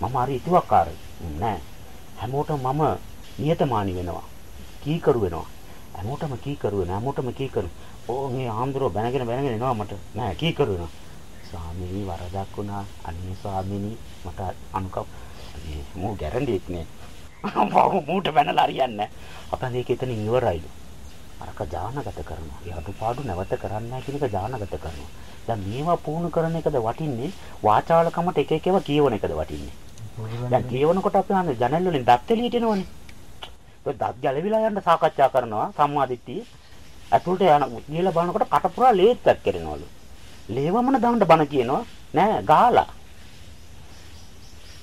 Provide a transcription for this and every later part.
මම හරි ඉතුවක්කාරයි. නෑ. හැමෝටම මම නියතමානි වෙනවා. කීකරු වෙනවා. හැමෝටම කීකරු වෙනවා. හැමෝටම කීකරු. ඕ මේ ආම්දරෝ බැනගෙන බැනගෙන එනවා මට. නෑ කීකරු වෙනවා. ස්වාමීනි වරදක් වුණා. අනේ ස්වාමීනි මට අනුකම්ප මේ මූ ගැරන්ඩියක් නේ. මූට බැනලා හරියන්නේ නැහැ. අපෙන් ඒක එතනින් ඉවරයිලු. අරක ජානගත කරනවා. ඒ අඩුපාඩු නැවත කරන්නේ නැහැ කියන එක ජානගත කරනවා. දැන් මේවා පුහුණු කරන එකද වටින්නේ වාචාලකමට එක එකව කියවන එකද වටින්නේ. දැන් කියවනකොට අපි අහන්නේ ජනල් වලින් දත් එළියට එනවනේ. ඒ දත් ගැලවිලා යන්න සාකච්ඡා කරනවා සම්මාදිට්ඨිය. අතුලට යන ගිහලා බලනකොට කට පුරා ලේත්ක් කරනවලු. ලේවමන දාන්න බන කියනවා නෑ ගාලා.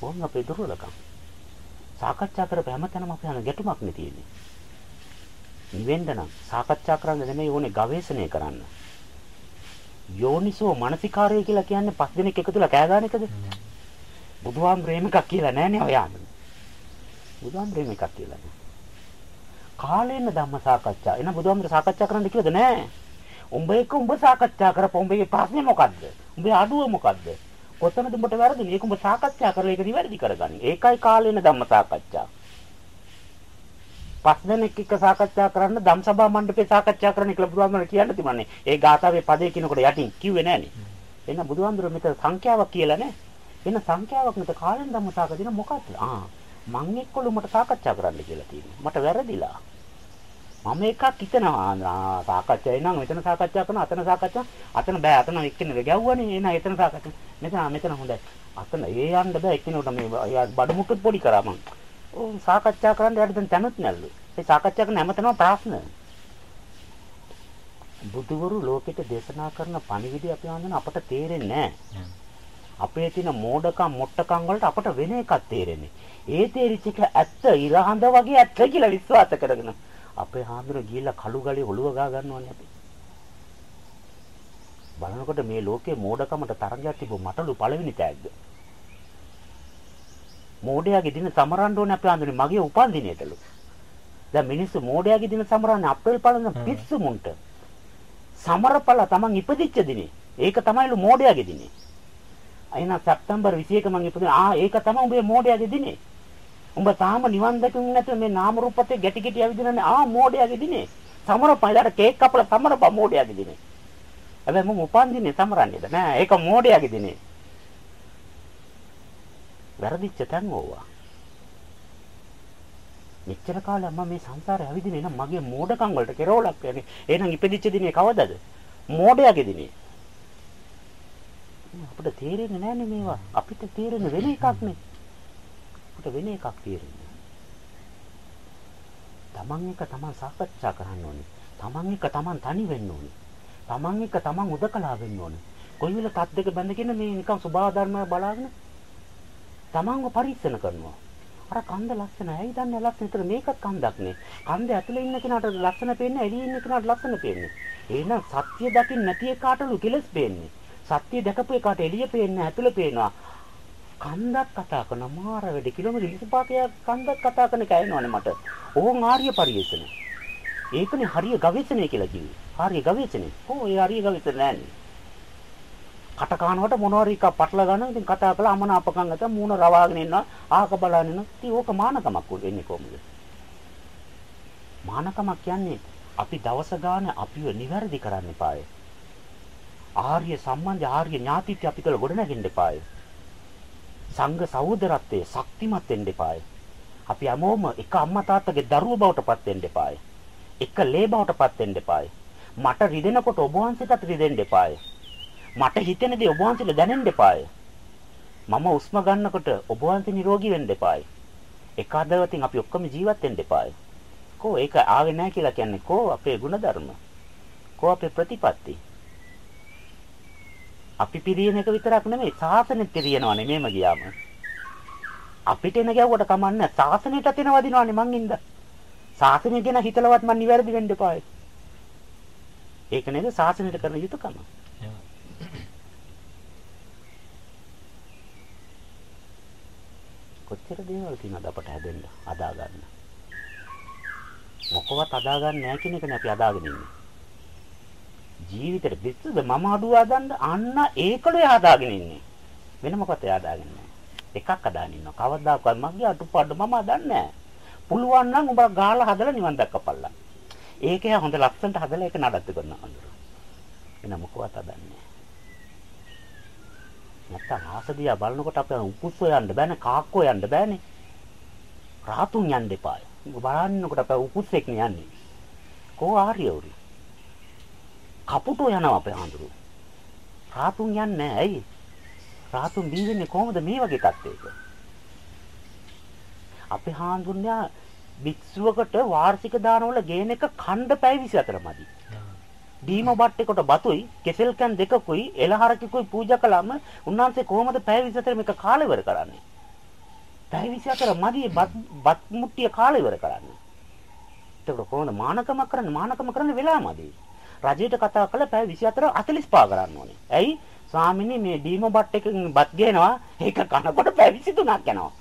ඕන් අපේ දුර්වලකම්. සාකච්ඡා කරපු හැමතැනම අපි යන ගැටුමක් නේ තියෙන්නේ. නිවෙන්න නම් සාකච්ඡා කරන්න නෙමෙයි ඕනේ ගවේෂණය කරන්න. යෝනිසෝ මනසිකාරය කියලා කියන්නේ පස් දිනක් එකතුලා කෑ ගන්න එකද? බුදුහාමුදුරේ එකක් කියලා නෑනේ ඔයා. බුදුහාමුදුරේ එකක් කියලා නෑ. කාලේන ධම්ම සාකච්ඡා. එන බුදුහාමුදුර සාකච්ඡා කරන්න කියලාද නෑ. උඹ එක්ක උඹ සාකච්ඡා කරපො උඹේ ප්‍රශ්නේ මොකද්ද? උඹේ අඩුව මොකද්ද? කොතනද උඹට වැරදුනේ? ඒක උඹ සාකච්ඡා කරලා ඒක නිවැරදි කරගනි. ඒකයි කාලේන ධම්ම සාකච්ඡා. පස් දෙනෙක් එක්ක සාකච්ඡා කරන්න ධම්සභා මණ්ඩපේ සාකච්ඡා කරන්න කියලා බුදුහාමුදුරන් කියන්න තිබුණේ. ඒ ගාථාවේ පදේ කියනකොට යටින් කිව්වේ නෑනේ. එන්න බුදුහාමුදුරන් මෙතන සංඛ්‍යාවක් කියලා නෑ. වෙන සංඛ්‍යාවක් නැත. කාලෙන් ධම්ම සාකච්ඡා මොකක්ද? ආ මං එක්කලු මට සාකච්ඡා කරන්න කියලා තියෙනවා. මට වැරදිලා. මම එකක් හිතනවා. සාකච්ඡායි නම් මෙතන සාකච්ඡා කරන අතන සාකච්ඡා. අතන බෑ අතන එක්කෙනෙක් ගැව්වනේ. එන එතන සාකච්ඡා මෙතන මෙතන හොඳයි. අතන ඒ යන්න බෑ එක්කෙනෙකුට මේ බඩ මුට්ටුත් පොඩි කරා මං. ඕ සාකච්ඡා කරන්න යට දැන් තැනුත් නැල්ලු. ඒ සාකච්ඡා කරන හැමතැනම ප්‍රශ්න. බුදුවරු ලෝකෙට දේශනා කරන පණිවිඩය අපි වන්දන අපට තේරෙන්නේ නැහැ අපේ තියෙන මෝඩකම් මොට්ටකම් වලට අපට වෙන එකක් තේරෙන්නේ ඒ තේරිච්ච එක ඇත්ත ඉරහඳ වගේ ඇත්ත කියලා විශ්වාස කරගෙන අපේ හාමුදුර ගිහිල්ලා කළු ගලේ ඔළුව ගා ගන්නවනේ අපි. බලනකොට මේ ලෝකේ මෝඩකමට තරගයක් තිබු මටලු පළවෙනි තෑග්ග. මෝඩයාගේ දින සමරන්න ඕනේ අපි හාමුදුරනේ මගේ උපන් දිනේටලු. දැන් මිනිස්සු මෝඩයාගේ දින සමරන්නේ අප්‍රේල් පළඳ පිස්සු මුන්ට. සමරපල තමන් ඉපදිච්ච දිනේ. ඒක තමයිලු මෝඩයාගේ දිනේ. අයිනා සැප්තැම්බර් 21 මං ඉපදුනේ. ආ ඒක තමයි උඹේ මෝඩයාගේ දිනේ. උඹ තාම නිවන් දැකුම් නැතුව මේ නාම රූපතේ ගැටි ගැටි ඇවිදිනනේ ආ මෝඩයාගේ දිනේ. සමරපයිලාට කේක් කපලා සමරප මෝඩයාගේ දිනේ. හැබැයි මම උපන් දිනේ සමරන්නේද නෑ ඒක මෝඩයාගේ දිනේ. වැරදිච්ච තැන් ඕවා. මෙච්චර කාලයක් මම මේ සංසාරේ ඇවිදිනේ නම් මගේ මෝඩකම් වලට කෙරවලක් වෙන්නේ. එහෙනම් ඉපදිච්ච දිනේ කවදද? මෝඩයාගේ දිනේ. අපිට තේරෙන්නේ නැන්නේ මේවා. අපිට තේරෙන්නේ වෙන එකක් නේ. අපිට වෙන එකක් තේරෙන්නේ. තමන් එක තමන් සාකච්ඡා කරන්න ඕනේ. තමන් එක තමන් තනි වෙන්න ඕනේ. තමන් එක තමන් උදකලා වෙන්න ඕනේ. කොයි වෙල තත් දෙක බැඳගෙන මේ නිකන් සබහා ධර්ම බලාගෙන තමන්ව පරීක්ෂණ කරනවා. අර කන්ද ලස්සන ඇයි දන්නේ ලස්සන විතර මේකත් කන්දක් නේ. කන්ද ඇතුලේ ඉන්න කෙනාට ලස්සන පේන්නේ එළියේ ඉන්න කෙනාට ලස්සන පේන්නේ. එහෙනම් සත්‍ය දකින්න නැති එකාටලු කෙලස් පේන්නේ. සත්‍ය දැකපු එකාට එළිය පේන්නේ ඇතුලේ පේනවා. කන්දක් කතා කරන මාර වැඩි කිලෝමීටර් 25ක් කන්දක් කතා කරන එක ඇහෙනවනේ මට. ඕන් ආර්ය පරිශ්‍රණ. ඒකනේ හරිය ගවේෂණය කියලා කිව්වේ. ආර්ය ගවේෂණය. ඕ ඒ ආර්ය ගවේෂණ නෑනේ. කට කනකොට මොනවාරි එකක් පටල ගන්න ඉතින් කතා කරලා අමනාපකම් නැත මූණ රවාගෙන ඉන්නවා ආක බලන ඉන්න ඉතින් ඕක මානකමක් වෙන්නේ කොහොමද මානකමක් කියන්නේ අපි දවස ගාන අපිව නිවැරදි කරන්න එපාය ආර්ය සම්බන්ධ ආර්ය ඥාතිත්‍ය අපි තුළ ගොඩනගෙන්න එපාය සංඝ සහෝදරත්වයේ ශක්තිමත් වෙන්න එපාය අපි හැමෝම එක අම්මා තාත්තගේ දරුවෝ බවට පත් වෙන්න එපාය එක ලේ බවට පත් වෙන්න එපාය මට රිදෙනකොට ඔබ වහන්සේටත් රිදෙන්න එපාය මට හිතෙන දේ ඔබ වහන්සේට දැනෙන්න එපාය. මම උස්ම ගන්නකොට ඔබ වහන්සේ නිරෝගී වෙන්න එපාය. එක අදවතින් අපි ඔක්කොම ජීවත් වෙන්න එපාය. කෝ ඒක ආවේ නැහැ කියලා කියන්නේ කෝ අපේ ಗುಣධර්ම. කෝ අපේ ප්‍රතිපත්ති. අපි පිරියන එක විතරක් නෙමෙයි සාසනෙත් පිරියනවා නෙමෙයිම ගියාම. අපිට එන ගැව්වට කමන්නේ සාසනෙටත් එන වදිනවානේ මං ඉඳ. සාසනය ගැන හිතලවත් මං නිවැරදි වෙන්න එපායි. ඒක නේද සාසනයට කරන යුතුයකම. කොච්චර දේවල් තියෙනවද අපට හැදෙන්න අදා ගන්න. මොකවත් අදා ගන්න නැහැ කියන එකනේ අපි අදාගෙන ඉන්නේ. ජීවිතේට පිස්සුද මම අඩුව හදන්න අන්න ඒකලේ හදාගෙන ඉන්නේ. වෙන මොකද හදාගෙන නැහැ. එකක් අදාගෙන ඉන්නවා. කවදාකවත් මගේ අටුපාඩු මම දන්නේ පුළුවන් නම් උඹ ගාලා හදලා නිවන් දක්කපල්ලා. ඒකේ හොඳ ලක්ෂණට හදලා ඒක නඩත්තු කරනවා අඳුර. එන මොකවත් අදන්නේ නැත්තම් ආසදියා බලනකොට අපේ උපුස්සෝ යන්න බෑනේ කාක්කෝ යන්න බෑනේ. රාතුන් යන්න එපාය. බලන්නකොට අපේ උපුස්සෙක් යන්නේ. කෝ ආර්යවරු. කපුටෝ යනවා අපේ හඳුරු. රාතුන් යන්නේ නැහැ. ඇයි? රාතුන් බී වෙන්නේ කොහොමද මේ වගේ තත්ත්වයක? අපේ හාමුදුරනේ භික්ෂුවකට වාර්ෂික දානවල ගේන එක ඛණ්ඩ පැය 24 මදි. දීම බට්ටේකට බතුයි කෙසෙල් කන් දෙකකුයි එලහරකකුයි පූජා කළාම උන්වහන්සේ කොහොමද පැය 24 මේක කාලෙ ඉවර කරන්නේ? පැය 24 මදි බත් මුට්ටිය කාලෙ ඉවර කරන්නේ. එතකොට කොහොමද මානකම කරන්නේ? මානකම කරන්නේ වෙලාමදි. රජයට කතා කළා පැය 24 45 කරන්න ඕනේ. ඇයි? ස්වාමිනේ මේ ඩීම බට් එකකින් බත් ගේනවා. ඒක කනකොට පැය 23ක් යනවා.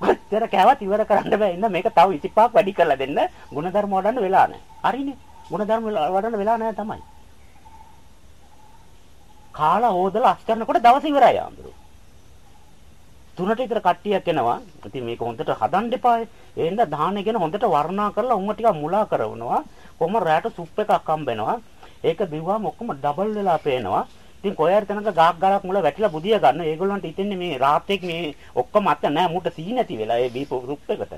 කොච්චර කෑවත් ඉවර කරන්න බෑ. ඉන්න මේක තව 25ක් වැඩි කරලා දෙන්න. ಗುಣධර්ම වඩන්න වෙලා නැහැ. හරිනේ. ಗುಣධර්ම වඩන්න වෙලා නැහැ තමයි. කාලා හොදලා අස්තරනකොට දවස ඉවරයි ආම්බරෝ. තුනට විතර කට්ටියක් එනවා. ඉතින් මේක හොඳට හදන්න එපා. ඒ හින්දා දාහන ගැන හොඳට වර්ණනා කරලා උන්ව ටිකක් මුලා කරනවා. කොහොම රැට සුප් එකක් හම්බෙනවා. ඒක බිව්වම ඔක්කොම ඩබල් වෙලා පේනවා. ඉතින් කොහේ හරි තැනක ගාක් ගලක් මුල වැටිලා බුදිය ගන්න. ඒගොල්ලන්ට හිතෙන්නේ මේ රාත්‍රියක මේ ඔක්කොම අත නැහැ. මුට සී නැති වෙලා ඒ බීපු සුප් එකට.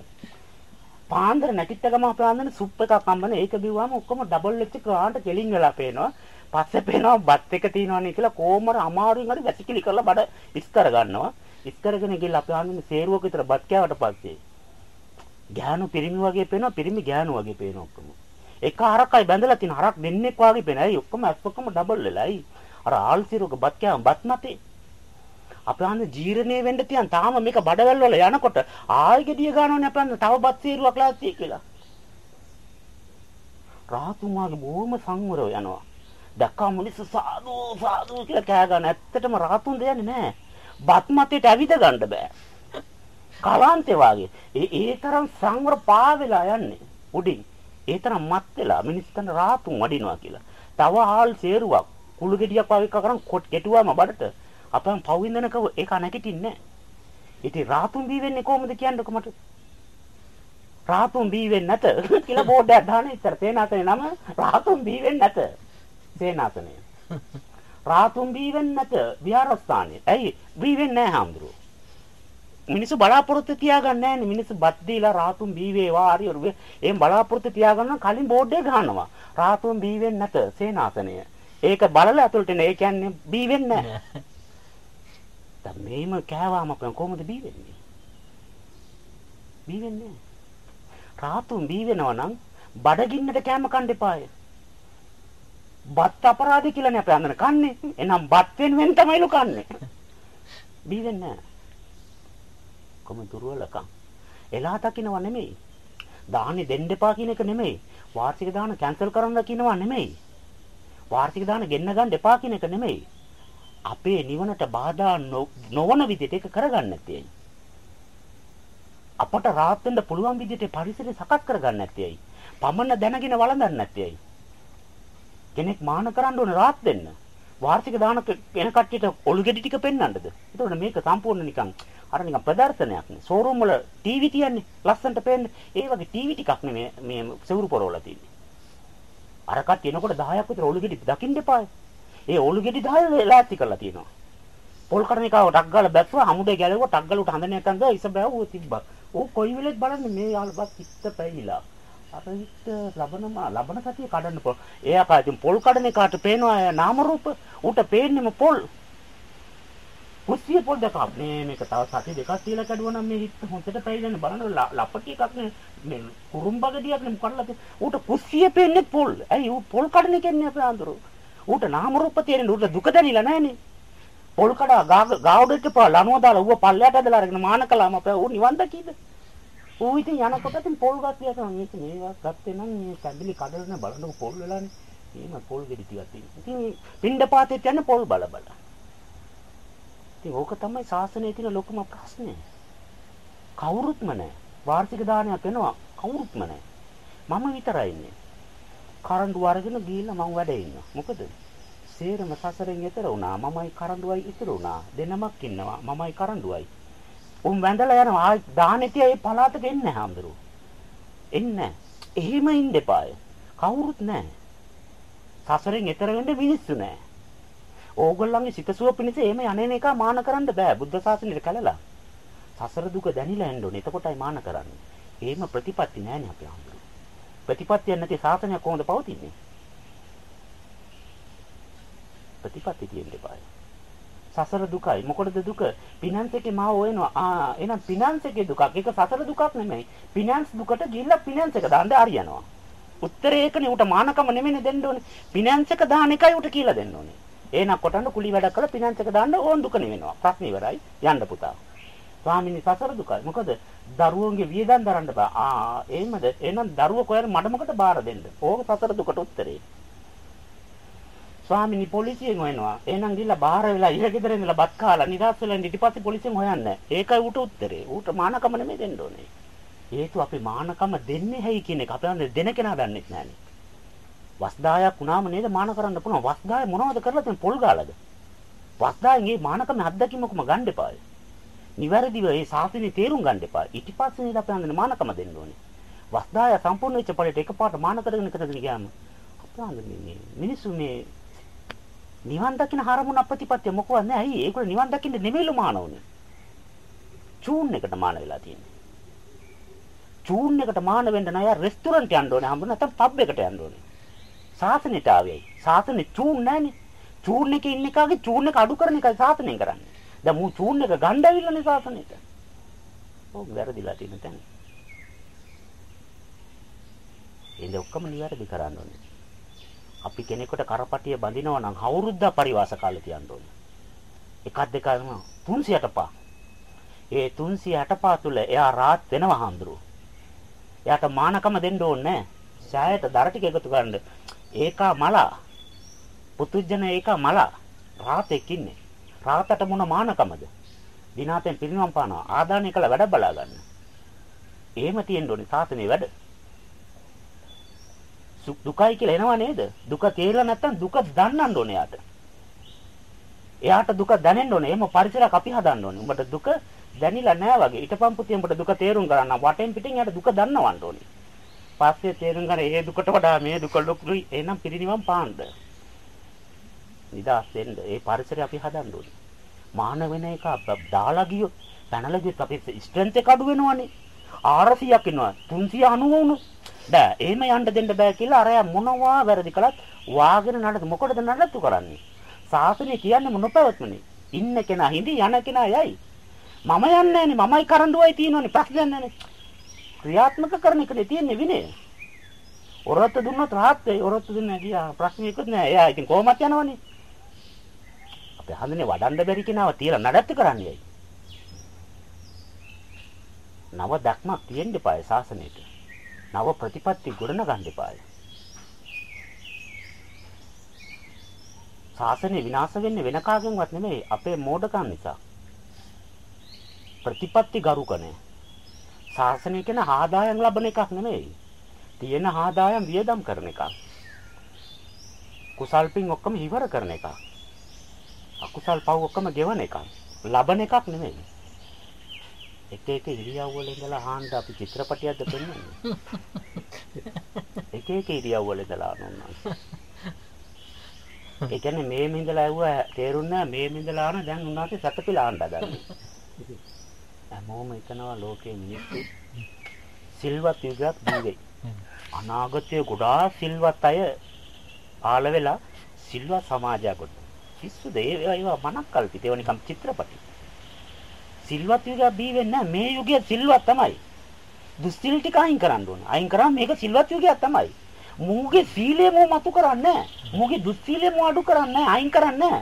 පාන්දර නැටිට ගම පාන්දර සුප් එකක් හම්බන ඒක බිව්වම ඔක්කොම ඩබල් වෙච්ච කාන්ට කෙලින් වෙලා පේනවා. පස්සේ පේනවා බත් එක තියෙනවනේ කියලා කොහොමද අමාරුවෙන් හරි වැසිකිලි කරලා බඩ ඉස් කර ගන්නවා. ඉස් කරගෙන ගිහලා අපි ආන්නේ සේරුවක විතර බත් කෑවට පස්සේ ගෑනු පිරිමි වගේ පේනවා පිරිමි ගෑනු වගේ පේනවා ඔක්කොම. එක හරකයි බැඳලා තියෙන හරක් දෙන්නෙක් වගේ පේනවා. ඒ ඔක්කොම ඇස් ඔක්කොම ඩබල් වෙලායි. අර ආල්සිරුක බත් කෑම බත් නැතේ. අපහාන ජීර්ණේ වෙන්න තියන් තාම මේක බඩවැල් වල යනකොට ආයෙ gediya ගන්නවනේ අපහාන තව බත් සීරුවක් ලාස්තිය කියලා. රාතුමාගේ බොහොම සංවරව යනවා. දැක්කා මිනිස්සු සාදු සාදු කියලා කෑ ගන්න. ඇත්තටම රාතුන් දෙන්නේ නැහැ. බත් මතේට ඇවිද ගන්න බෑ. කලාන්තේ වාගේ. ඒ ඒ තරම් සංවර පාවෙලා යන්නේ. උඩින්. ඒ තරම් මත් වෙලා මිනිස්සුන් රාතුන් වඩිනවා කියලා. තව ආල් සේරුවක් කුළු ගෙඩියක් වගේ කරන් කොට කෙටුවාම බඩට අපෙන් පවින්දනක ඒක නැගිටින්නේ නැහැ. ඉතින් රාතුන් බී වෙන්නේ කොහොමද කියන්නකො මට? රාතුන් බී වෙන්නේ නැත කියලා බෝඩ් එකක් දාන්න ඉතර තේනාසනේ නම රාතුන් බී වෙන්නේ නැත. තේනාසනේ. රාතුන් බී වෙන්නේ නැත විහාරස්ථානයේ. ඇයි බී වෙන්නේ නැහැ හාමුදුරුවෝ? මිනිස්සු බලාපොරොත්තු තියාගන්නේ නැහැනේ මිනිස්සු බත් දීලා රාතුන් බී වේවා හරි එහෙම බලාපොරොත්තු තියාගන්න කලින් බෝඩ් එක ගන්නවා. රාතුන් බී වෙන්නේ නැත සේනාසනය. ඒක බලලා ඇතුළට එන ඒ කියන්නේ බී වෙන්නේ නැහැ. දැන් මේම කෑවාම කොහොමද බී වෙන්නේ? බී වෙන්නේ රාතුන් බී වෙනවා නම් බඩගින්නට කෑම කන්න එපාය. බත් අපරාධය කියලානේ අපි අඳන කන්නේ. එහෙනම් බත් වෙනුවෙන් තමයිලු කන්නේ. බී වෙන්නේ නැහැ. කොහොම දුර්වලකම්. එලා දකින්නව නෙමෙයි. දාහනේ දෙන්න එපා කියන එක නෙමෙයි. වාර්ෂික දාන කැන්සල් කරන්න කියනවා නෙමෙයි. වාර්ෂික දාන ගෙන්න ගන්න එපා කියන එක නෙමෙයි. අපේ නිවනට බාධා නොවන විදිහට ඒක කරගන්න නැත්තේ ඇයි? අපට rahat වෙන්න පුළුවන් විදිහට පරිසරය සකස් කරගන්න නැත්තේ ඇයි? පමණ දැනගෙන වළඳන්නේ නැත්තේ ඇයි? කෙනෙක් මාන කරන්න ඕන rahat වෙන්න. වාර්ෂික දාන වෙන කට්ටියට ඔලු ගෙඩි ටික පෙන්වන්නද? එතකොට මේක සම්පූර්ණ නිකන් අර නිකන් ප්‍රදර්ශනයක් නේ. ෂෝරූම් වල ටීවී තියන්නේ ලස්සනට පේන්නේ. ඒ වගේ ටීවී ටිකක් නෙමෙයි මේ සෙවුරු පොරවල තියෙන්නේ. අර කට්ටිය එනකොට 10ක් විතර ඔලු ගෙඩි දකින්න එපායි. ඒ ඔලු ගෙඩි 10 ලෑස්ති කරලා තියෙනවා. පොල් කරණිකාව ටක් ගාලා බැස්සුවා හමුදේ ගැලුවා ටක් ගාලා උට හඳ නැකන් ගා ඉස බෑව ඌ තිබ්බා. ඌ කොයි වෙලෙත් බලන්නේ මේ යාළුවත් පිට පැහිලා. අර විත් ලබනම ලබන සතිය කඩන්න පොල්. එයා කා ඉතින් පොල් කඩන එකාට පේනවා නාම රූප. ඌට පේන්නේම පොල්. කුස්සිය පොල් දෙකක්. මේ මේක තව සති දෙකක් තියලා කැඩුවා නම් මේ හිත හොඳට පැහිලානේ බලන්න ලපටි එකක් නේ. මේ කුරුම්බගඩියක් නේ මොකටද? ඌට කුස්සිය පේන්නේ පොල්. ඇයි ඌ පොල් කඩන එකන්නේ අපේ අඳුරු. ඌට නාම රූප තියෙන ඌට දුක දැනෙලා නැහනේ. පොල් කඩා ගාවඩට පා ලනුව දාලා ඌව පල්ලයට ඇදලා අරගෙන මාන කළාම අපේ ඌ නිවන් දකීද? ඌ ඉතින් යනකොට ඉතින් පොල් ගත්තා තමයි මේක මේවත් ගත්තේ නම් මේ කැඩලි කඩලන බලන්න පොල් වෙලානේ. එහෙම පොල් ගෙඩි ටිකක් තියෙනවා. ඉතින් පින්ඩ පාතේට යන පොල් බල බල. ඉතින් ඕක තමයි ශාසනයේ තියෙන ලොකුම ප්‍රශ්නේ. කවුරුත්ම නැහැ. වාර්ෂික දානයක් වෙනවා කවුරුත්ම නැහැ. මම විතරයි ඉන්නේ. කරඬු අරගෙන ගිහිල්ලා මම වැඩේ ඉන්නවා. මොකද? සේරම සසරෙන් එතර වුණා. මමයි කරඬුවයි ඉතුරු වුණා. දෙනමක් ඉන්නවා. මමයි කරඬුවයි. උන් වැඳලා යනවා ආයි දානෙතිය ඒ පලාතක එන්නේ හාමුදුරු. එන්නේ. එහෙම ඉන්න එපාය. කවුරුත් නැහැ. සසරෙන් එතර වෙන්න මිනිස්සු නැහැ. ඕගොල්ලන්ගේ සිතසුව පිණිස එහෙම යන්නේ එක මාන කරන්න බෑ. බුද්ධ ශාසනයට කලලා. සසර දුක දැනිලා යන්න ඕනේ. එතකොටයි මාන කරන්නේ. එහෙම ප්‍රතිපත්ති නැහැනේ අපි හම්බුනේ. ප්‍රතිපත්තියක් නැති ශාසනයක් කොහොමද පවතින්නේ? ප්‍රතිපත්ති තියෙන්න එපායි. සසර දුකයි. මොකටද දුක? ෆිනන්ස් එකේ මාව හොයනවා. ආ එහෙනම් ෆිනන්ස් එකේ දුකක්. ඒක සසර දුකක් නෙමෙයි. ෆිනන්ස් දුකට ගිහිල්ලා ෆිනන්ස් එක දාන්න හරියනවා. උත්තරේ ඒකනේ උට මානකම නෙමෙයිනේ දෙන්න ඕනේ. ෆිනන්ස් එක දාන එකයි උට කියලා දෙන්න ඕනේ. එහෙනම් කොටන්න කුලි වැඩක් කරලා ෆිනන්ස් එක දාන්න ඕන් දුක නෙවෙනවා. ප්‍රශ්න ඉවරයි. යන්න පුතා. ස්වාමීනි සසර දුකයි. මොකද දරුවන්ගේ වියදම් දරන්න බෑ. ආ එහෙමද? එහෙනම් දරුවෝ කොහෙද මඩ මොකට බාර දෙන්න? ඕක සසර දුකට උත්තරේ. ස්වාමීනි පොලිසියෙන් හොයනවා. එහෙනම් ගිහලා බාහිර වෙලා ඉහගෙදර ඉඳලා බත් කාලා නිදාස් වෙලා ඊට පස්සේ පොලිසියෙන් හොයන්නේ. ඒකයි ඌට උත්තරේ. ඌට මානකම නෙමෙයි දෙන්න ඕනේ. හේතු අපි මානකම දෙන්නේ හැයි කියන එක අපේ දෙන කෙනා දන්නේ නැහැනේ. වස්දායක් වුණාම නේද මාන කරන්න පුළුවන්. වස්දාය මොනවද කරලා තියෙන පොල් ගාලාද? වස්දායෙන් මේ මානකම අත්දැකීමකම ගන්න එපායි. නිවැරදිව මේ සාසනේ තේරුම් ගන්න එපායි. ඊට පස්සේ නේද අපි හඳුනන මානකම දෙන්න ඕනේ. වස්දාය සම්පූර්ණ වෙච්ච පළට එකපාරට මාන කරගෙන කරගෙන ගියාම අපේ මේ මිනිස්සු මේ නිවන් දකින්න හරමුණ ප්‍රතිපත්තිය මොකවත් නැහැ. ඇයි? ඒගොල්ලෝ නිවන් දකින්න නෙමෙයිලු මාන උනේ. චූන් එකට මාන වෙලා තියෙන්නේ. චූන් එකට මාන වෙන්න නම් යා රෙස්ටුරන්ට් යන්න ඕනේ. හම්බුන නැත්නම් පබ් එකට යන්න ඕනේ. සාසනෙට ආවේයි. සාසනෙ චූන් නැහනේ. චූන් එකේ ඉන්න එකාගේ චූන් එක අඩු කරන එකයි සාසනෙන් කරන්නේ. දැන් මූ චූන් එක ගන්න ඇවිල්ලානේ සාසනෙට. ඕක වැරදිලා තියෙන තැන. ඉතින් ඔක්කොම නිවැරදි කරන්න ඕනේ. අපි කෙනෙකුට කරපටිය බඳිනවා නම් අවුරුද්දක් පරිවාස කාලේ තියන්න ඕනේ. එකක් දෙකක් 365. ඒ 365 තුල එයා රාත් වෙනවා හඳුරු. එයාට මානකම දෙන්න ඕනේ සෑයට දර ටික එකතු කරන්න. ඒකා මලා. පුතුජන ඒකා මලා. රාතෙක් ඉන්නේ. රාතට මොන මානකමද? දිනාතෙන් පිරිනවම් පානවා. ආදානය කළ වැඩ බලා ගන්න. එහෙම තියෙන්න ඕනේ සාසනේ වැඩ. දුකයි කියලා එනවා නේද? දුක තේරෙලා නැත්තම් දුක දන්නන්න ඕනේ යාට. එයාට දුක දැනෙන්න ඕනේ. එහෙම පරිසරයක් අපි හදන්න ඕනේ. උඹට දුක දැනිලා නෑ වගේ. ඊටපම් පුතිය උඹට දුක තේරුම් ගන්න වටෙන් පිටින් යාට දුක දන්නවන්න ඕනේ. පස්සේ තේරුම් ගන්න ඒ දුකට වඩා මේ දුක ලොකුයි. එහෙනම් පිරිනිවන් පාන්න. නිදාස් වෙන්න. ඒ පරිසරය අපි හදන්න ඕනේ. මාන වෙන එක දාලා ගියොත් පැනලා ගියොත් අපේ ස්ට්‍රෙන්ත් එක අඩු වෙනවනේ. 400ක් ඉන්නවා 390 වුණොත් බෑ එහෙම යන්න දෙන්න බෑ කියලා අරයා මොනවා වැරදි කළත් වාගෙන නඩත් මොකටද නඩත්තු කරන්නේ සාසනය කියන්නේ මොනපවත්මනේ ඉන්න කෙනා හිඳි යන කෙනා යයි මම යන්නේ නැනේ මමයි කරඬුවයි තියෙනවනේ ප්‍රශ්නයක් නැනේ ක්‍රියාත්මක කරන එකනේ තියෙන්නේ විනය ඔරොත්තු දුන්නොත් rahat වෙයි ඔරොත්තු දුන්නේ ගියා ප්‍රශ්නයක්වත් නෑ එයා ඉතින් කොහොමත් යනවනේ අපි හඳුනේ වඩන්න බැරි කෙනාව තියලා නඩත්තු කරන්නේයි නව දක්මක් තියෙන්න එපායි ශාසනයට. නව ප්‍රතිපත්ති ගොඩනගන්න එපායි. ශාසනය විනාශ වෙන්නේ වෙන කාගෙන්වත් නෙමෙයි අපේ මෝඩකම් නිසා. ප්‍රතිපත්ති ගරුකනේ. ශාසනය කියන ආදායම් ලබන එකක් නෙමෙයි. තියෙන ආදායම් වියදම් කරන එකක්. කුසල් පින් ඔක්කොම ඉවර කරන එකක්. අකුසල් පව් ඔක්කොම ගෙවන එකක්. ලබන එකක් නෙමෙයි. එක එක ඉරියව් වල ඉඳලා අහන්න අපි චිත්‍රපටියක්ද පෙන්වන්නේ. එක එක ඉරියව් වල ඉඳලා අහනවා. ඒ කියන්නේ මේ මින්දලා ඇහුවා තේරුණා මේ මින්දලා අහන දැන් උන්වහන්සේ සතපිලා අහන්න හදන්නේ. හැමෝම හිතනවා ලෝකයේ මිනිස්සු සිල්වත් යුගයක් දීවේ. අනාගතයේ ගොඩාක් සිල්වත් අය ආල වෙලා සිල්වත් සමාජයක් ගොඩ. පිස්සුද ඒවා මනක් කල්පිත ඒවා නිකම් චිත්‍රපටි. සිල්වත් යුගයක් බී වෙන්නේ මේ යුගය සිල්වත් තමයි. දුස්සිල් ටික අයින් කරන්න ඕනේ. අයින් කරාම මේක සිල්වත් යුගයක් තමයි. මූගේ සීලය මෝ මතු කරන්නේ මූගේ දුස්සීලය මෝ අඩු කරන්නේ අයින් කරන්නේ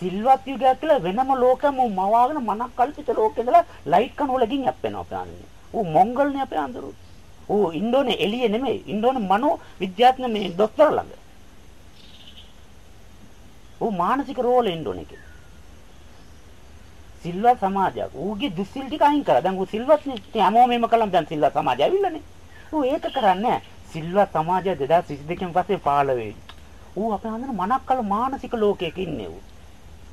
සිල්වත් යුගයක් කියලා වෙනම ලෝකයක් මෝ මවාගෙන මනක් කල්පිත ලෝකෙ ඉඳලා ලයිට් කන වලකින් යප්පෙනවා අපේ අන්නේ. ඌ මොංගල්නේ අපේ අඳුරු. ඌ ඉන්ඩෝනේ එළියේ නෙමෙයි. ඉන්ඩෝනේ මනෝ විද්‍යාඥ මේ දොස්තර ළඟ. ඌ මානසික රෝල ඉන්ඩෝනේ කියලා. සිල්වත් සමාජයක්. ඌගේ දුස්සිල් ටික අයින් කරා. දැන් ඌ සිල්වත් නේ. හැමෝම මේම කළාම දැන් සිල්වත් සමාජය ඇවිල්ලානේ. ඌ ඒක කරන්නේ සිල්වත් සමාජය 2022 පස්සේ පහළ වෙයි. ඌ අපේ හන්දන මනක් කල මානසික ලෝකයක ඉන්නේ ඌ.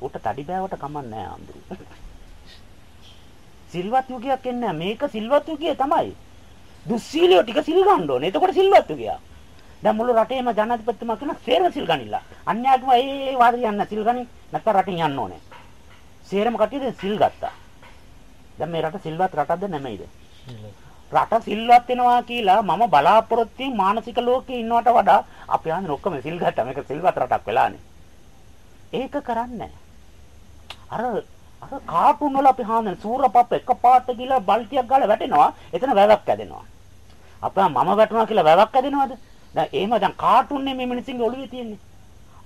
ඌට තඩි බෑවට කමක් නැහැ අඳුරු. සිල්වත් යුගයක් එන්නේ මේක සිල්වත් යුගය තමයි. දුස්සීලියෝ ටික සිල් ගන්න ඕනේ. එතකොට සිල්වත් යුගයක්. දැන් මුළු රටේම ජනාධිපතිතුමා කියන සේරම සිල් ගනිලා. අන්‍යයන්ම ඒ වාදේ යන්න සිල් ගනි නැත්නම් රටින් යන්න ඕනේ. සේරම කට්ටිය සිල් ගත්තා. දැන් මේ රට සිල්වත් රටක්ද නෙමෙයිද? රට සිල්වත් වෙනවා කියලා මම බලාපොරොත්තු මානසික ලෝකේ ඉන්නවට වඩා අපි ආන්නේ ඔක්කොම සිල් ගත්තා. මේක සිල්වත් රටක් වෙලානේ. ඒක කරන්නේ අර අර කාටුන් වල අපි හාන්නේ සූරපප්ප එකපාරට ගිහලා බල්ටියක් ගාලා වැටෙනවා. එතන වැවක් ඇදෙනවා. අපා මම වැටුණා කියලා වැවක් ඇදෙනවද? දැන් එහෙම දැන් කාටුන් නේ මේ මිනිස්සුන්ගේ ඔළුවේ තියෙන්නේ.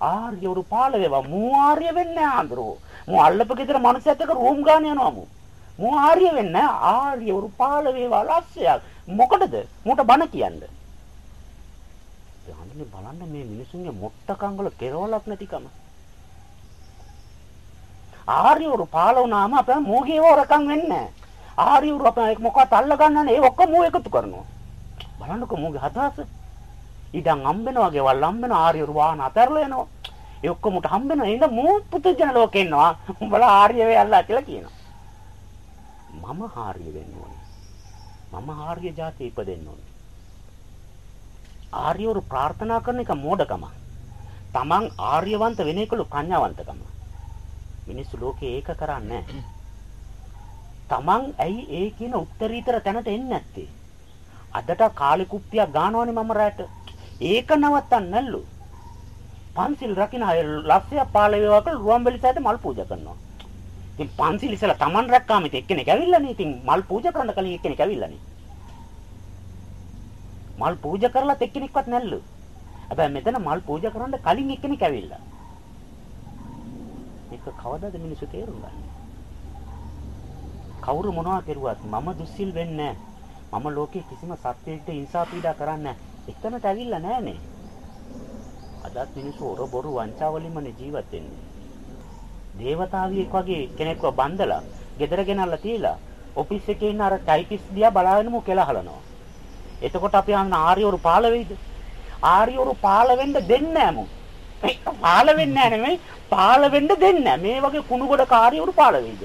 ආර්යවරු පාළ වේවා මූ ආර්ය වෙන්නේ ආන්දරෝ. මූ අල්ලප ගෙදර මනුස්සයත් එක්ක රූම් ගාන යනවා මූ. මූ ආර්ය වෙන්නේ ආර්යවරු පාළ වේවා ලස්සයක්. මොකටද? මූට බන කියන්නේ. යන්නේ බලන්න මේ මිනිසුන්ගේ මොට්ටකම් වල කෙරවලක් නැතිකම. ආර්යවරු පාළ වුණාම අපේ මෝගේ වරකම් වෙන්නේ නැහැ. ආර්යවරු අපේ මොකක්ද අල්ල ගන්නනේ ඒ ඔක්කොම මෝ එකතු කරනවා. බලන්නකෝ මෝගේ හදාස. ඉඩම් හම්බෙන වගේ වල් හම්බෙන ආර්යවරු වාහන අතරලා යනවා. ඒ ඔක්කොම උට හම්බෙන ඉඳ මෝ පුදුජන ලෝකේ ඉන්නවා. උඹලා ආර්ය වෙයල්ලා කියලා කියනවා. මම ආර්ය වෙන්න ඕනේ. මම ආර්ය જાතිය ඉපදෙන්න ඕනේ. ආර්යවරු ප්‍රාර්ථනා කරන එක මෝඩකම. තමන් ආර්යවන්ත වෙන එකලු ප්‍රඥාවන්තකම. මිනිස්සු ලෝකේ ඒක කරන්නේ තමන් ඇයි ඒ කියන උත්තරීතර තැනට එන්නේ නැත්තේ? අදට කාලේ කුප්පියක් ගන්නවනේ මම රැට. ඒක නවත්තන්න නැල්ලු. පන්සිල් රකින්න අය ලස්සය පාළ වේවා කියලා රුවන්වැලිසෑයට මල් පූජා කරනවා. ඉතින් පන්සිල් ඉස්සලා Taman රැක්කාම ඉතින් එක්කෙනෙක් ඇවිල්ලානේ. ඉතින් මල් පූජා කරන්න කලින් එක්කෙනෙක් ඇවිල්ලානේ. මල් පූජා කරලා එක්කෙනෙක්වත් නැල්ලු. හැබැයි මෙතන මල් පූජා කරන්න කලින් එක්කෙනෙක් ඇවිල්ලා. මේක කවදාද මිනිස්සු තේරුම් ගන්නේ? කවුරු මොනවා කරුවත් මම දුස්සිල් වෙන්නේ මම ලෝකේ කිසිම සත්‍යයකට හිංසා පීඩා කරන්නේ එතනට ඇවිල්ලා නැහනේ. අදත් මිනිස්සු ඔර බොරු වංචාවලින්මනේ ජීවත් වෙන්නේ. දේවතාවියෙක් වගේ කෙනෙක්ව බන්දලා, ගෙදර ගෙනල්ලා තියලා, ඔෆිස් එකේ ඉන්න අර ටයිපිස් දිහා බලාගෙනම කෙලා හලනවා. එතකොට අපි අහන ආර්යවරු පාළ වෙයිද? ආර්යවරු පාළ වෙන්න දෙන්නේ නැහැ මු. මේ පාළ වෙන්නේ නැහැ නෙමෙයි, පාළ වෙන්න දෙන්නේ නැහැ. මේ වගේ කුණුගොඩ කාර්යවරු පාළ වෙයිද?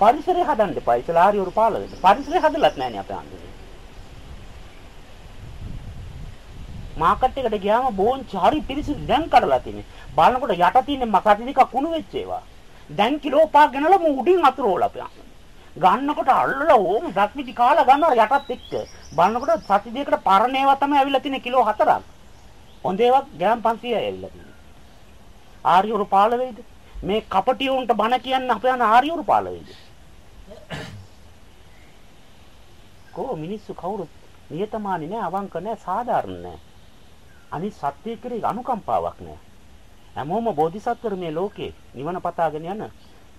පරිසරය හදන්න එපා. ඉතලා ආර්යවරු පාළ වෙන්න. පරිසරය හදලත් නැහැ නේ අපේ අන්තිමේ. මාකට් එකට ගියාම බෝන්චි හරි පිරිසිදු දැන් කඩලා තියෙන්නේ. බලනකොට යට තියෙන්නේ මකටි ටිකක් කුණු වෙච්ච ඒවා. දැන් කිලෝ පහක් ගෙනලා මු උඩින් අතුරෝල අපේ. ගන්නකොට අල්ලලා ඕම දක්විති කාලා ගන්නවා යටත් එක්ක. බලනකොට සති දෙකකට පරණ ඒවා තමයි ඇවිල්ලා තියෙන්නේ කිලෝ 4ක්. හොඳ ඒවා ග්‍රෑම් 500යි ඇවිල්ලා තියෙන්නේ. ආර්යවරු පාළ වෙයිද? මේ කපටියුන්ට බණ කියන්න අපේ යන ආර්යවරු පාළ වෙයිද? කො මිනිස්සු කවුරුත් නියතමානි නෑ අවංක නෑ සාධාරණ නෑ අනිත් සත්‍ය කෙරෙහි අනුකම්පාවක් නැහැ. හැමෝම බෝධිසත්වර මේ ලෝකේ නිවන පතාගෙන යන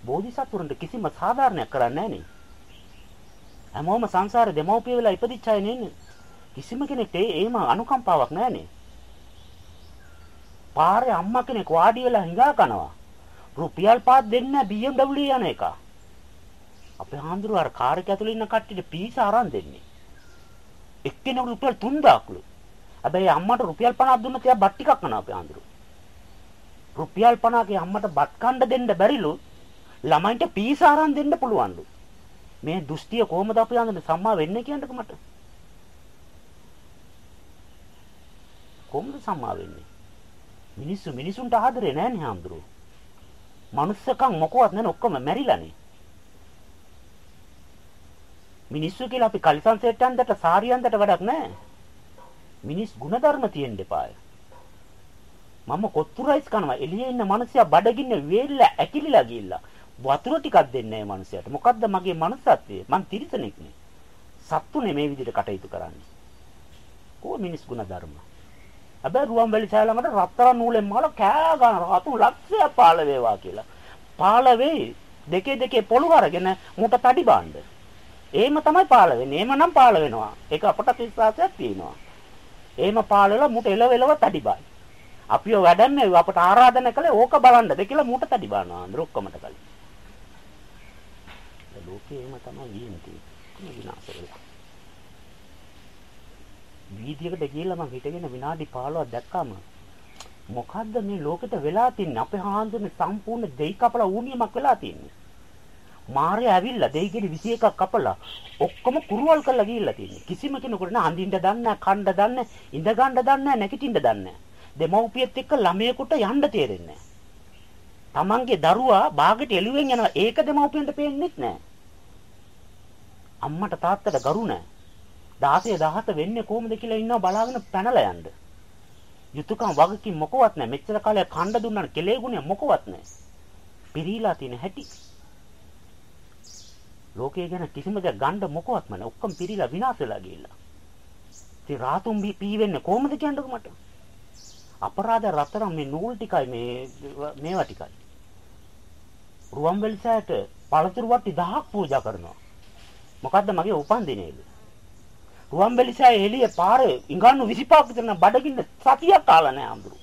බෝධිසත්වරුන්ට කිසිම සාධාරණයක් කරන්නේ නැහැ හැමෝම සංසාරේ දෙමව්පිය වෙලා ඉපදිච්ච අය නෙන්නේ. කිසිම කෙනෙක්ට ඒම අනුකම්පාවක් නැහනේ. පාරේ අම්මා කෙනෙක් වාඩි වෙලා හිඟා කනවා. රුපියල් පාත් දෙන්න BMW යන එක. අපේ හාමුදුරුවෝ අර කාර් එක ඇතුළේ ඉන්න කට්ටියට පීසා අරන් දෙන්නේ. එක්කෙනෙකුට රුපියල් 3000ක්ලු. හැබැයි අම්මට රුපියල් 50ක් දුන්නත් එයා බත් ටිකක් කනවා අපේ ආඳුරු. රුපියල් 50කේ අම්මට බත් කන්න දෙන්න බැරිලු ළමයින්ට පීසා අරන් දෙන්න පුළුවන්ලු. මේ දුස්තිය කොහොමද අපි ළඟට සම්මා වෙන්නේ කියන්නකෝ මට. කොහොමද සම්මා වෙන්නේ? මිනිස්සු මිනිසුන්ට ආදරේ නැහනේ හාමුදුරුවෝ. මනුස්සකම් මොකවත් නැන ඔක්කොම මැරිලානේ. මිනිස්සු කියලා අපි කලිසම් සෙට්ටන්දට සාරියන්දට වැඩක් නැහැ. මිනිස් ಗುಣධර්ම තියෙන්න එපාය. මම කොත්තු රයිස් කනවා. එළියේ ඉන්න මිනිස්සයා බඩගින්න වේල්ලා ඇකිලිලා ගිහිල්ලා. වතුර ටිකක් දෙන්නේ නැහැ මිනිස්සයාට. මොකද්ද මගේ මනසත්වය? මං තිරිසනෙක් නේ. සත්තුනේ මේ විදිහට කටයුතු කරන්නේ. කොහොම මිනිස් ಗುಣධර්ම? හැබැයි රුවන්වැලි සෑලඟට රත්තරන් නූලෙන් මල කෑ ගන්න රතු ලක්ෂය පාළ වේවා කියලා. පාළ වෙයි. දෙකේ දෙකේ පොළු අරගෙන මුට තඩි බාන්න. එහෙම තමයි පාළ වෙන්නේ. එහෙම නම් පාළ වෙනවා. ඒක අපට විශ්වාසයක් තියෙනවා. එහෙම පාලලා මුට එලවෙලව තඩිබයි. අපිව වැඩන්නේ අපට ආරාධනා කළේ ඕක බලන්නද කියලා මුට තඩිබානවා අඳුරක්කමට කලින්. ඒ ලෝකේ එහෙම තමයි ගියන්නේ. විනාශ වෙලා. වීදියකට ගිහිල්ලා මම හිටගෙන විනාඩි 15ක් දැක්කම මොකද්ද මේ ලෝකෙට වෙලා තින්නේ අපේ හාන්දුනේ සම්පූර්ණ දෙයි කපලා ඌනියමක් වෙලා තින්නේ මාරය ඇවිල්ලා දෙයිගෙඩි 21ක් කපලා ඔක්කොම කුරුවල් කරලා ගිහිල්ලා තියෙන්නේ. කිසිම කෙනෙකුට නෑ අඳින්න දන්නේ නෑ, කන්න දන්නේ නෑ, ඉඳ ගන්න දන්නේ නෑ, නැගිටින්න දන්නේ නෑ. දෙමව්පියත් එක්ක ළමයෙකුට යන්න තේරෙන්නේ නෑ. Tamange දරුවා බාගෙට එළුවෙන් යනවා. ඒක දෙමව්පියන්ට පේන්නේත් නෑ. අම්මට තාත්තට ගරු නෑ. 16 17 වෙන්නේ කොහොමද කියලා ඉන්නවා බලාගෙන පැනලා යන්න. යුතුයකම් වගකීම් මොකවත් නැහැ. මෙච්චර කාලයක් කණ්ඩ දුන්නා කෙලේ ගුණය මොකවත් නැහැ. පිරීලා තියෙන හැටි. ලෝකයේ ගැන කිසිම දෙයක් ගන්න මොකවත්ම නැහැ. ඔක්කොම පිරීලා විනාශ වෙලා ගිහිල්ලා. ඉතින් රාතුන් පී වෙන්නේ කොහොමද කියන්නකො මට? අපරාධ රත්තරන් මේ නූල් ටිකයි මේ මේවා ටිකයි. රුවන්වැලිසෑයට පළතුරු වට්ටි 1000ක් පූජා කරනවා. මොකද්ද මගේ උපන්දිනේද? රුවන්වැලිසෑය එළිය පාරේ ඉඟන්නු 25ක් විතර බඩගින්න සතියක් කාලා නැහැ අඳුරු.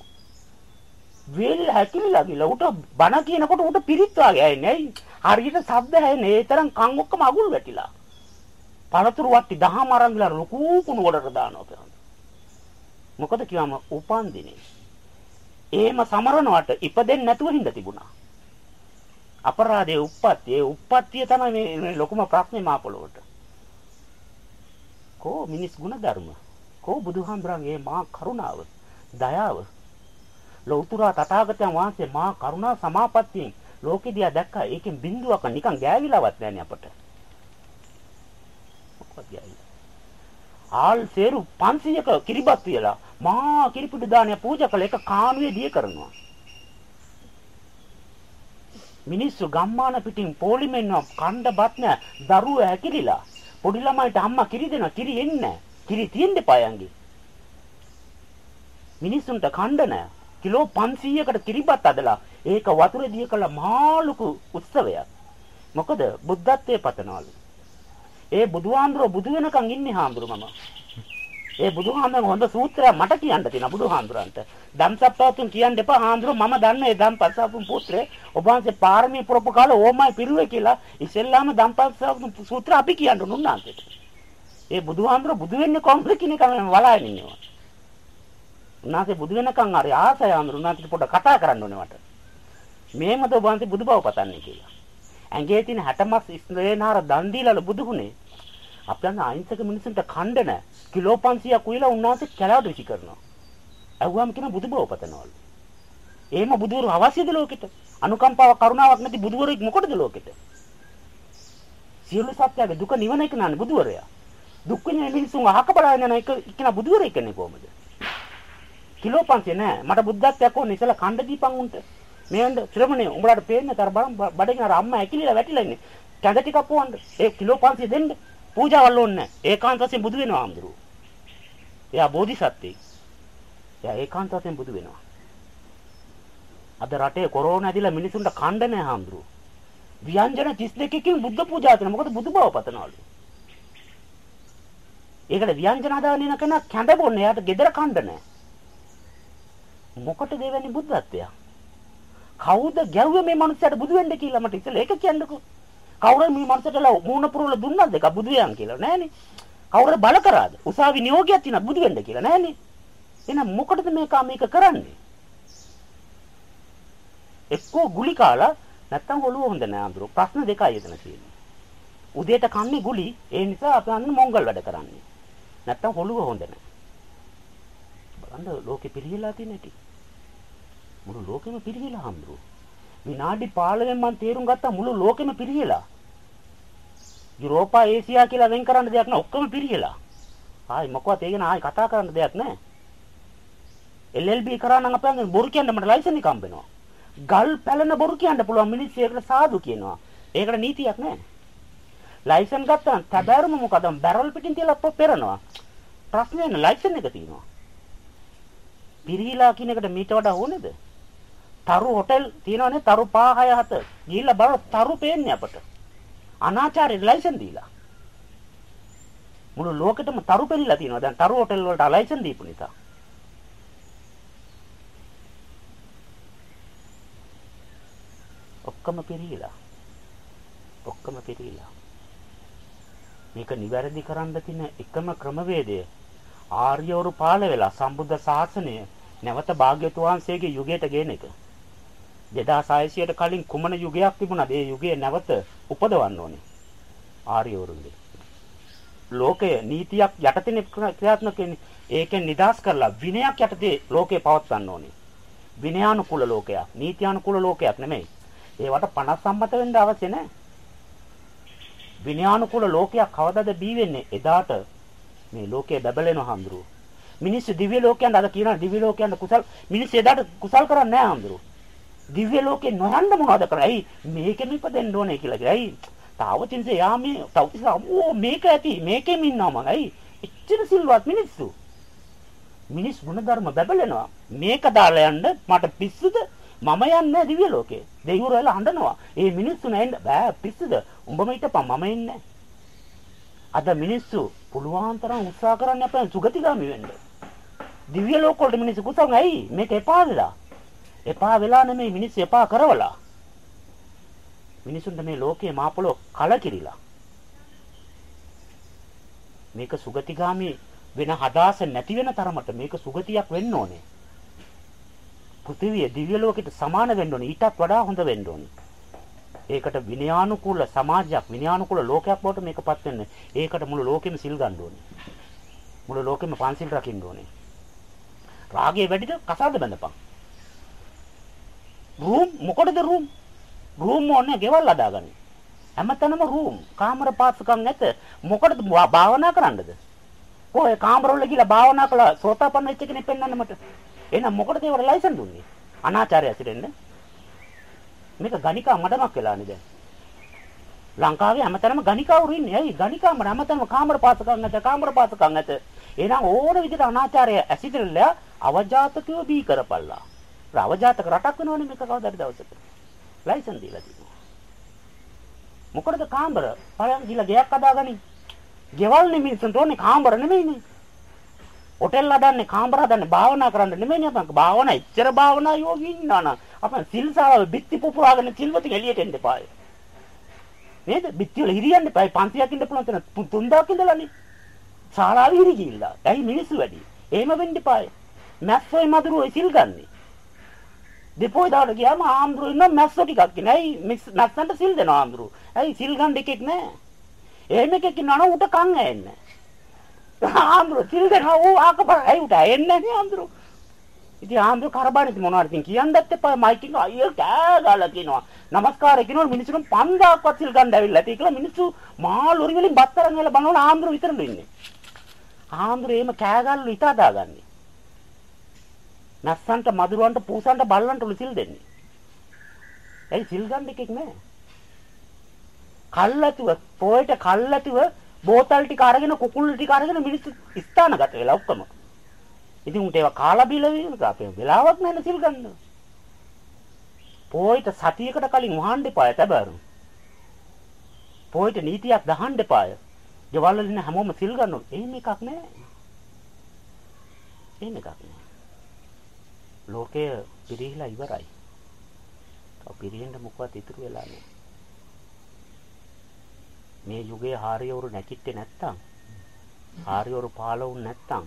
වේල් හැකිලිලා ගිහලා උට බණ කියනකොට උට පිරිත් වාගේ ඇයිනේ. හරියට ශබ්ද ඇහෙන්නේ. ඒ තරම් කන් ඔක්කොම අගුල් වැටිලා. පළතුරු වට්ටි දහම අරන් ගිහලා ලොකු කුණු ගොඩට දානවා කියලා. මොකද කිව්වම උපන් දිනේ. එහෙම සමරනවට ඉපදෙන්නේ නැතුව හින්දා තිබුණා. අපරාධයේ උප්පත්තියේ උප්පත්තිය තමයි මේ ලොකුම ප්‍රශ්නේ මා පොළොවට. කෝ මිනිස් ගුණ ධර්ම? කෝ බුදුහාමුදුරන්ගේ මා කරුණාව දයාව? ලෞතර තථාගතයන් වහන්සේ මා කරුණා සමාපත්තියෙන් ලෝකෙ දිහා දැක්කා. ඒකෙන් බිඳුවක නිකන් ගෑවිලාවත් නැන්නේ අපට. ආල් සේරු 500ක කිරිබත් වියලා මා කිරිපිඩු දානය පූජා කළ. එක කාණුවේ දිය කරනවා. මිනිස්සු ගම්මාන පිටින් පොලිමෙන්ව කණ්ඩ බත් නැ දරුවෝ ඇකිලිලා පොඩි ළමයිට අම්මා කිරි දෙනවා කිරි එන්නේ කිරි තියෙන්න පායන්ගේ මිනිස්සුන්ට කණ්ඩ නැහැ. කිලෝ 500කට කිරිබත් අදලා ඒක වතුරේ දිය කළ මහලුකු උත්සවයක්. මොකද බුද්ධත්වයේ පතනවලු. ඒ බුදුහාඳුර බුදු වෙනකන් ඉන්නේ හාඳුර මම. ඒ බුදුහාඳුන් හොඳ සූත්‍රයක් මට කියන්න තියෙනවා බුදුහාඳුරන්ට. ධම්සප්පවතුන් කියන්න එපා හාඳුර මම දන්න ඒ ධම්පස්සවතුන් පුත්‍රේ ඔබ වහන්සේ පාරමී පුරපු කාලේ ඕමයි පිරුවේ කියලා ඉස්සෙල්ලාම ධම්පස්සවතුන් සූත්‍ර අපි කියන්න උන්නාන්සේට. ඒ බුදුහාඳුර බුදු වෙන්නේ කොහොමද කියන එක මම වලාගෙන ඉන්නවා. උන්නාන්සේ බුදු වෙනකන් හරි ආසය හාඳුර උන්නාන්සේට පොඩ්ඩක් කතා කරන්න ඕනේ මට. මේමද ඔබ වහන්සේ බුදුබව පතන්නේ කියලා. ඇඟේ තියෙන 60 මස් ස්නේහාර දන් දීලා බුදුහුනේ අපයන් අහිංසක මිනිසුන්ට ඛණ්ඩ නැහැ. කිලෝ 500ක් උයලා උන්වහන්සේ කැලවට විසි කරනවා. අහුවාම කියන බුදුබව පතනවලු. එහෙම බුදුවරු අවශ්‍යද ලෝකෙට? අනුකම්පාවක් කරුණාවක් නැති බුදුවරෙක් මොකටද ලෝකෙට? සියලු සත්‍යයේ දුක නිවන එක නන්නේ බුදුවරයා. දුක් විඳින මිනිසුන් අහක බලාගෙන යන එක කියන බුදුවරයෙක් කෙනෙක් කොහමද? කිලෝ 500 නෑ. මට බුද්ධත්වයක් ඕනේ ඉතලා කණ්ඩ දීපන් උන්ට. මේෙන්ද ශ්‍රමණේ උඹලාට පේන්නේ තර බලන් බඩගින අර අම්මා ඇකිලිලා වැටිලා ඉන්නේ. කැඳ ටිකක් පොවන්න. ඒ කිලෝ 500 දෙන්න. පූජාවල් ඕනේ නැහැ. ඒකාන්ත වශයෙන් බුදු වෙනවා ආම්දුරු. එයා බෝධිසත්වෙක්. එයා ඒකාන්ත වශයෙන් බුදු වෙනවා. අද රටේ කොරෝනා ඇදිලා මිනිසුන්ට කණ්ඩ නැහැ ආම්දුරු. ව්‍යංජන 32කින් බුද්ධ පූජා කරනවා. මොකද බුදු බව පතනවලු. ඒකට ව්‍යංජන හදාගෙන යන කෙනා කැඳ බොන්නේ. එයාට gedara කණ්ඩ නැහැ. මොකටද එවැනි බුද්ධත්වය? කවුද ගැව්වේ මේ මනුස්සයාට බුදු වෙන්න කියලා මට ඉතල ඒක කියන්නකෝ. කවුරු මේ මනසටලා මූණ පුරවල දුන්නද ඒක බුදු වෙයන් කියලා නෑනේ. කවුරු බල කරාද? උසාවි නියෝගයක් තියෙන බුදු වෙන්න කියලා නෑනේ. එහෙනම් මොකටද මේක මේක කරන්නේ? එක්කෝ ගුලි කාලා නැත්තම් ඔළුව හොඳ නෑ අඳුර. ප්‍රශ්න දෙකයි එතන තියෙන්නේ. උදේට කන්නේ ගුලි ඒ නිසා අපි අන්න මොංගල් වැඩ කරන්නේ. නැත්තම් ඔළුව හොඳ නෑ. බලන්න ලෝකෙ පිළිහිලා තියෙන හැටි. මුළු ලෝකෙම පිළිහිලා හම්බුනේ. විනාඩි 15න් මම තේරුම් ගත්තා මුළු ලෝකෙම පිරියලා. යුරෝපා ඒසියා කියලා වෙන් කරන්න දෙයක් නෑ ඔක්කොම පිරියලා. ආයි මොකවත් ඒ ගැන ආයි කතා කරන්න දෙයක් නෑ. LLB කරා නම් අපෙන් බොරු කියන්න මට ලයිසන් එක හම්බ වෙනවා. ගල් පැලන බොරු කියන්න පුළුවන් මිනිස්සු ඒකට සාදු කියනවා. ඒකට නීතියක් නෑ. ලයිසන් ගත්තා තැබෑරුම මොකද බැරල් පිටින් තියලා පෙරනවා. ප්‍රශ්නේ නෑ ලයිසන් එක තියෙනවා. පිරිහිලා කියන එකට මීට වඩා ඕනේද? තරු හොටෙල් තියෙනවනේ තරු 5 6 7 ගිහිල්ලා බලන්න තරු පේන්නේ අපට. අනාචාරය ලයිසන් දීලා. මුළු ලෝකෙටම තරු පෙන්නලා තියෙනවා. දැන් තරු හොටෙල් වලට ලයිසන් දීපු නිසා. ඔක්කොම පිරීලා. ඔක්කොම පිරීලා. මේක නිවැරදි කරන්න තියෙන එකම ක්‍රමවේදය ආර්යවරු පාළ වෙලා සම්බුද්ධ ශාසනය නැවත භාග්‍යතුන් වහන්සේගේ යුගයට ගේන එක. 2600ට කලින් කුමන යුගයක් තිබුණාද? ඒ යුගයේ නැවත උපදවන්න ඕනේ. ආර්යවරුන්ගේ. ලෝකය නීතියක් යටතේ ක්‍රියාත්මක වෙන්නේ. ඒකෙන් නිදාස් කරලා විනයක් යටතේ ලෝකේ පවත්වන්න ඕනේ. විනයානුකූල ලෝකයක්, නීතියානුකූල ලෝකයක් නෙමෙයි. ඒවට 50 සම්මත වෙන්න අවශ්‍ය නැහැ. විනයානුකූල ලෝකයක් කවදාද බී වෙන්නේ? එදාට මේ ලෝකය බබලෙනවා හඳුරු. මිනිස්සු දිව්‍ය ලෝකයන් අද කියනවා දිව්‍ය ලෝකයන් කුසල් මිනිස්සු එදාට කුසල් කරන්නේ නැහැ හඳුරු. දිව්‍ය ලෝකේ නොයන්න මොනවද කරන්නේ? ඇයි මේකෙම ඉපදෙන්න ඕනේ කියලා කියලා. ඇයි තාවතින්සේ යා මේ තවතිස ඕ මේක ඇති මේකෙම ඉන්නවා මම. ඇයි එච්චර සිල්වත් මිනිස්සු. මිනිස් ගුණධර්ම බබලෙනවා. මේක දාලා යන්න මට පිස්සුද? මම යන්නේ දිව්‍ය ලෝකේ. දෙවිවරු එලා හඬනවා. ඒ මිනිස්සු නැෙන්න බෑ පිස්සුද? උඹම හිටපන් මම ඉන්නේ. අද මිනිස්සු පුළුවන් තරම් උත්සාහ කරන්නේ අපෙන් සුගතිගාමි වෙන්න. දිව්‍ය ලෝක වලට මිනිස්සු කුසල් ඇයි මේක එපා වෙලා. එපා වෙලා නෙමෙයි මිනිස්සු එපා කරවලා. මිනිසුන්ට මේ ලෝකයේ මාපොළොව කලකිරිලා. මේක සුගතිගාමි වෙන හදාස නැති වෙන තරමට මේක සුගතියක් වෙන්න ඕනේ. පෘථිවිය දිව්‍ය ලෝකෙට සමාන වෙන්න ඕනේ. ඊටත් වඩා හොඳ වෙන්න ඕනේ. ඒකට විනයානුකූල සමාජයක් විනයානුකූල ලෝකයක් බවට මේකපත් වෙන්න. ඒකට මුළු ලෝකෙම සිල් ගන්න ඕනේ. මුළු ලෝකෙම පන්සිල් රකින්න ඕනේ. රාගය වැඩිද කසාද බඳපන්. රූම් මොකටද රූම්? රූම් ඕනේ ගෙවල් හදාගන්න. හැමතැනම රූම්. කාමර පාසකම් නැත. මොකටද භාවනා කරන්නද? කොහේ කාමරවල ගිහලා භාවනා කළා සෝතාපන්න වෙච්ච කෙනෙක් පෙන්වන්න මට. එහෙනම් මොකටද ඒවට ලයිසන් දුන්නේ? අනාචාරය ඇසිරෙන්න. මේක ගණිකා මඩමක් වෙලානේ දැන්. ලංකාවේ හැමතැනම ගණිකාවරු ඉන්නේ. ඇයි ගණිකා මඩ හැමතැනම කාමර පාසකම් නැත, කාමර පාසකම් නැත. එහෙනම් ඕන විදිහට අනාචාරය ඇසිරෙලා අවජාතකව බී කරපල්ලා. අවජාතක රටක් වෙනවනේ මේක කවදාද දවසක. ලයිසන් දීලා තිබුණා. මොකටද කාමර? පළයන් ගිහලා ගෙයක් හදාගනි. ගෙවල් නෙමෙයි තෝන්නේ කාමර නෙමෙයිනේ. හොටෙල් හදන්නේ කාමර හදන්නේ භාවනා කරන්න නෙමෙයිනේ අපංක. භාවනා එච්චර භාවනා යෝගී ඉන්නා නම් අපෙන් සිල් සාව බිත්ති පුපුරාගෙන සිල්වතින් එළියට එන්න එපායි. නේද? බිත්ති වල හිරියන්න එපායි. 500ක් ඉන්න පුළුවන් තැන 3000ක් ඉඳලානේ. ශාලාවේ හිරි ගිහිල්ලා. ඇයි මිනිස්සු වැඩි? එහෙම වෙන්න එපායි. මැස්සොයි මදුරුවෝ සිල් ගන්නේ. දෙපොයි දාට ගියාම ආම්ද්රු ඉන්න මැස්සෝ ටිකක් ඉන්නේ. ඇයි මැස්සන්ට සිල් දෙනවා ආම්ද්රු. ඇයි සිල් ගන්න එකෙක් නැහැ. එහෙම එකෙක් ඉන්නවනම් උට කන් ඇෙන්නේ. ආම්ද්රු සිල් දෙනවා ඌ ආකපර ඇයි උට ඇෙන්නේ නැහැ ආම්ද්රු. ඉතින් ආම්ද්‍ර කරබානේ ඉතින් මොනවද ඉතින් කියන්නත් එපා මයිකින් අයියෝ කෑ ගාලා කියනවා. নমස්කාරය කියනවලු මිනිස්සුන් 5000ක්වත් සිල් ගන්න ඇවිල්ලා ඇති කියලා මිනිස්සු මහා ලොරි වලින් බත්තරන් වල බලනවල ආම්ද්‍ර විතරලු ඉන්නේ. ආම්ද්‍ර එහෙම කෑ ගාලු හිත හදාගන්නේ. නැස්සන්ට මදුරුවන්ට පූසන්ට බල්ලන්ට සිල් දෙන්නේ. ඇයි සිල් ගන්න එකෙක් නැහැ. කල්ලාතුව පොයට කල්ලාතුව බෝතල් ටික අරගෙන කුකුල් ටික අරගෙන මිනිස්සු ස්ථානගත වෙලා ඔක්කොම. ඉතින් උන්ට ඒවා කාලා බීලා විනක අපේ වෙලාවක් නැහැ සිල් ගන්න. පොයිට සතියකට කලින් වහන්න එපාය තබරු. පොයිට නීතියක් දහන්න එපාය. ගෙවල් වල ඉන්න හැමෝම සිල් ගන්නවා. එහෙම එකක් නැහැ. එහෙම එකක් නැහැ. ලෝකය පිරිහිලා ඉවරයි. තව පිරිහෙන්න මොකවත් ඉතුරු වෙලා නැහැ. මේ යුගයේ හාරියවරු නැකිට්ටේ නැත්තම් හාරියවරු පහළ වුණ නැත්තම්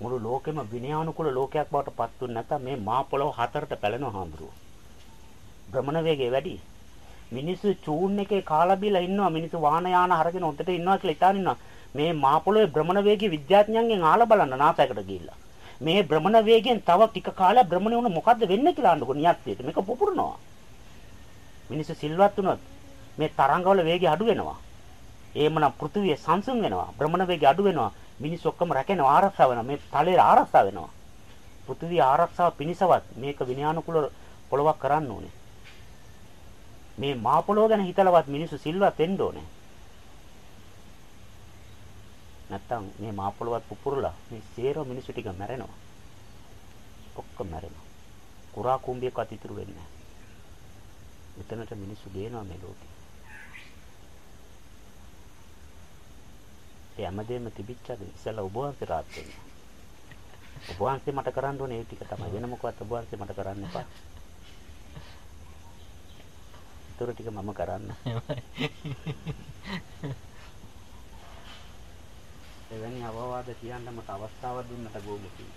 මුළු ලෝකෙම විනයානුකූල ලෝකයක් බවට පත් වුනේ නැත්නම් මේ මා පොළොව හතරට පැලෙනවා හාමුදුරුවෝ. භ්‍රමණ වේගය වැඩි. මිනිස්සු චූන් එකේ කාලා බීලා ඉන්නවා මිනිස්සු වාහන යාන අරගෙන උඩට ඉන්නවා කියලා හිතාන ඉන්නවා. මේ මා පොළොවේ භ්‍රමණ වේගය විද්‍යාඥයන්ගෙන් ආලා බලන්න නාසයකට ගිහිල්ලා. මේ භ්‍රමණ වේගයෙන් තව ටික කාලයක් භ්‍රමණය වුණ මොකද්ද වෙන්නේ කියලා අහන්නකො නියත්තියට. මේක පුපුරනවා. මිනිස්සු සිල්වත් වුණොත් මේ තරංගවල වේගය අඩු වෙනවා. එහෙමනම් පෘථිවිය සංසුන් වෙනවා. භ්‍රමණ වේගය අඩු වෙනවා. මිනිස් ඔක්කොම රැකෙනවා ආරක්ෂා වෙනවා මේ තලයේ ආරක්ෂා වෙනවා පෘථිවි ආරක්ෂාව පිණිසවත් මේක විනයානුකූල පොළවක් කරන්න ඕනේ මේ මා පොළොව ගැන හිතලවත් මිනිස්සු සිල්වත් වෙන්න ඕනේ නැත්තම් මේ මා පොළොවත් පුපුරලා මේ සේරෝ මිනිස්සු ටික මැරෙනවා ඔක්කොම මැරෙනවා කුරා කුඹියකත් ඉතුරු වෙන්නේ නැහැ මෙතනට මිනිස්සු ගේනවා මේ ලෝකේ ඒ හැමදේම තිබිච්චද ඉස්සෙල්ලා ඔබ වහන්සේ රාත් වෙන්න. ඔබ වහන්සේ මට කරන්න ඕනේ ඒ ටික තමයි. වෙන මොකවත් ඔබ වහන්සේ මට කරන්න එපා. ඒතර ටික මම කරන්න. එවැනි අවවාද කියන්න මට අවස්ථාවක් දුන්නට ගෝමුකී.